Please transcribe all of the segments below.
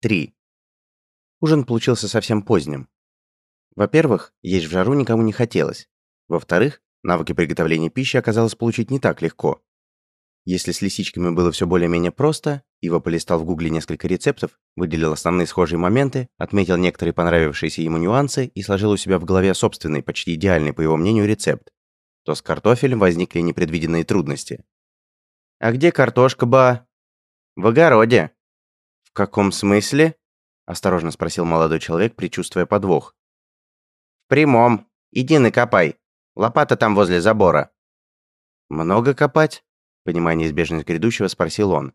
3. Ужин получился совсем поздним. Во-первых, есть в жару никому не хотелось. Во-вторых, навыки приготовления пищи оказалось получить не так легко. Если с лисичками было все более-менее просто, Ива полистал в гугле несколько рецептов, выделил основные схожие моменты, отметил некоторые понравившиеся ему нюансы и сложил у себя в голове собственный, почти идеальный, по его мнению, рецепт, то с картофелем возникли непредвиденные трудности. «А где картошка, ба?» «В огороде», «В каком смысле?» – осторожно спросил молодой человек, предчувствуя подвох. «В прямом. Иди накопай. Лопата там возле забора». «Много копать?» – понимая неизбежность грядущего, спросил он.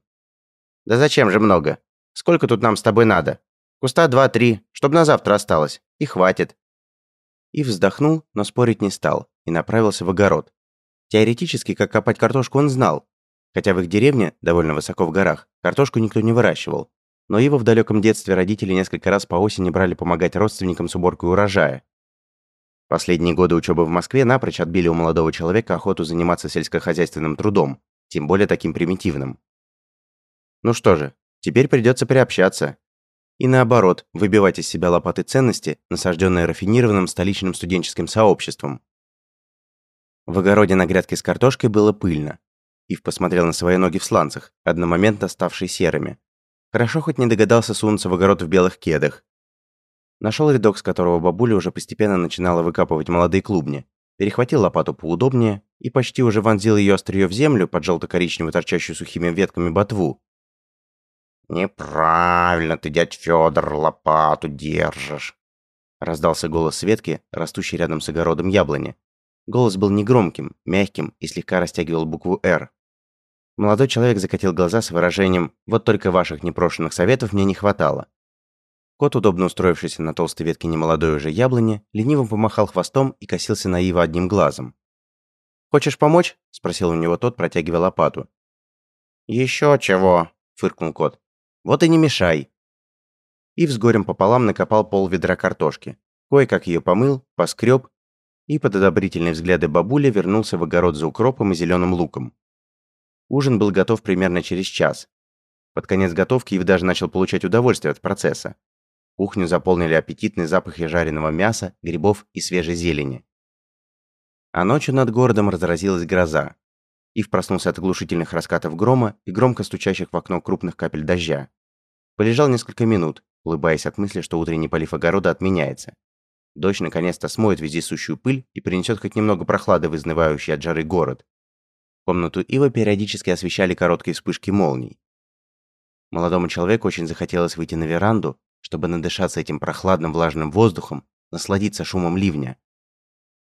«Да зачем же много? Сколько тут нам с тобой надо? Куста два-три, чтобы на завтра осталось. И хватит». И вздохнул, но спорить не стал, и направился в огород. Теоретически, как копать картошку он знал, хотя в их деревне, довольно высоко в горах, картошку никто не выращивал, но его в далеком детстве родители несколько раз по осени брали помогать родственникам с уборкой урожая. Последние годы учебы в Москве напрочь отбили у молодого человека охоту заниматься сельскохозяйственным трудом, тем более таким примитивным. Ну что же, теперь придется приобщаться. И наоборот, выбивать из себя лопаты ценности, насажденные рафинированным столичным студенческим сообществом. В огороде на грядке с картошкой было пыльно. Ив посмотрел на свои ноги в сланцах, одномоментно ставшие серыми. Хорошо хоть не догадался сунуться в огород в белых кедах. Нашел рядок, с которого бабуля уже постепенно начинала выкапывать молодые клубни. Перехватил лопату поудобнее и почти уже вонзил ее острие в землю под желто-коричневую торчащую сухими ветками ботву. «Неправильно ты, дядь Федор, лопату держишь!» Раздался голос Светки, растущий рядом с огородом яблони. Голос был негромким, мягким и слегка растягивал букву «Р». Молодой человек закатил глаза с выражением «Вот только ваших непрошенных советов мне не хватало». Кот, удобно устроившийся на толстой ветке немолодой уже яблони, лениво помахал хвостом и косился на Ива одним глазом. «Хочешь помочь?» – спросил у него тот, протягивая лопату. «Еще чего?» – фыркнул кот. «Вот и не мешай». Ив с горем пополам накопал пол ведра картошки. Кое-как ее помыл, поскреб и под одобрительные взгляды бабули вернулся в огород за укропом и зеленым луком. Ужин был готов примерно через час. Под конец готовки Ив даже начал получать удовольствие от процесса. Кухню заполнили аппетитный запахи жареного мяса, грибов и свежей зелени. А ночью над городом разразилась гроза. Ив проснулся от оглушительных раскатов грома и громко стучащих в окно крупных капель дождя. Полежал несколько минут, улыбаясь от мысли, что утренний полив огорода отменяется. Дождь наконец-то смоет вездесущую пыль и принесет хоть немного прохлады в изнывающий от жары город. Комнату Ива периодически освещали короткие вспышки молний. Молодому человеку очень захотелось выйти на веранду, чтобы надышаться этим прохладным влажным воздухом, насладиться шумом ливня.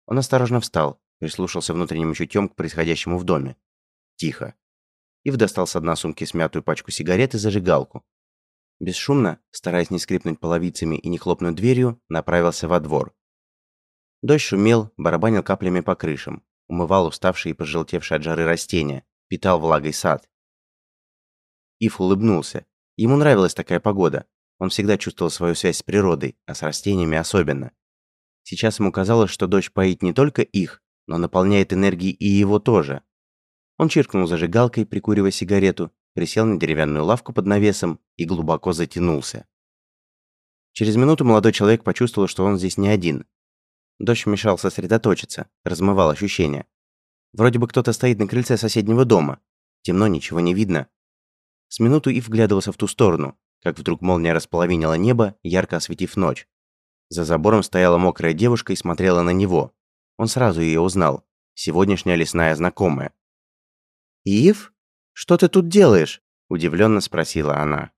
Он осторожно встал, прислушался внутренним чутьем к происходящему в доме. Тихо. Ив достал с дна сумки смятую пачку сигарет и зажигалку. Бесшумно, стараясь не скрипнуть половицами и не хлопнуть дверью, направился во двор. Дождь шумел, барабанил каплями по крышам умывал уставшие и пожелтевшие от жары растения, питал влагой сад. Ив улыбнулся. Ему нравилась такая погода. Он всегда чувствовал свою связь с природой, а с растениями особенно. Сейчас ему казалось, что дождь поит не только их, но наполняет энергией и его тоже. Он чиркнул зажигалкой, прикуривая сигарету, присел на деревянную лавку под навесом и глубоко затянулся. Через минуту молодой человек почувствовал, что он здесь не один, Дождь мешал сосредоточиться, размывал ощущения. Вроде бы кто-то стоит на крыльце соседнего дома. Темно, ничего не видно. С минуту и вглядывался в ту сторону, как вдруг молния располовинила небо, ярко осветив ночь. За забором стояла мокрая девушка и смотрела на него. Он сразу ее узнал. Сегодняшняя лесная знакомая. «Ив? Что ты тут делаешь?» – удивленно спросила она.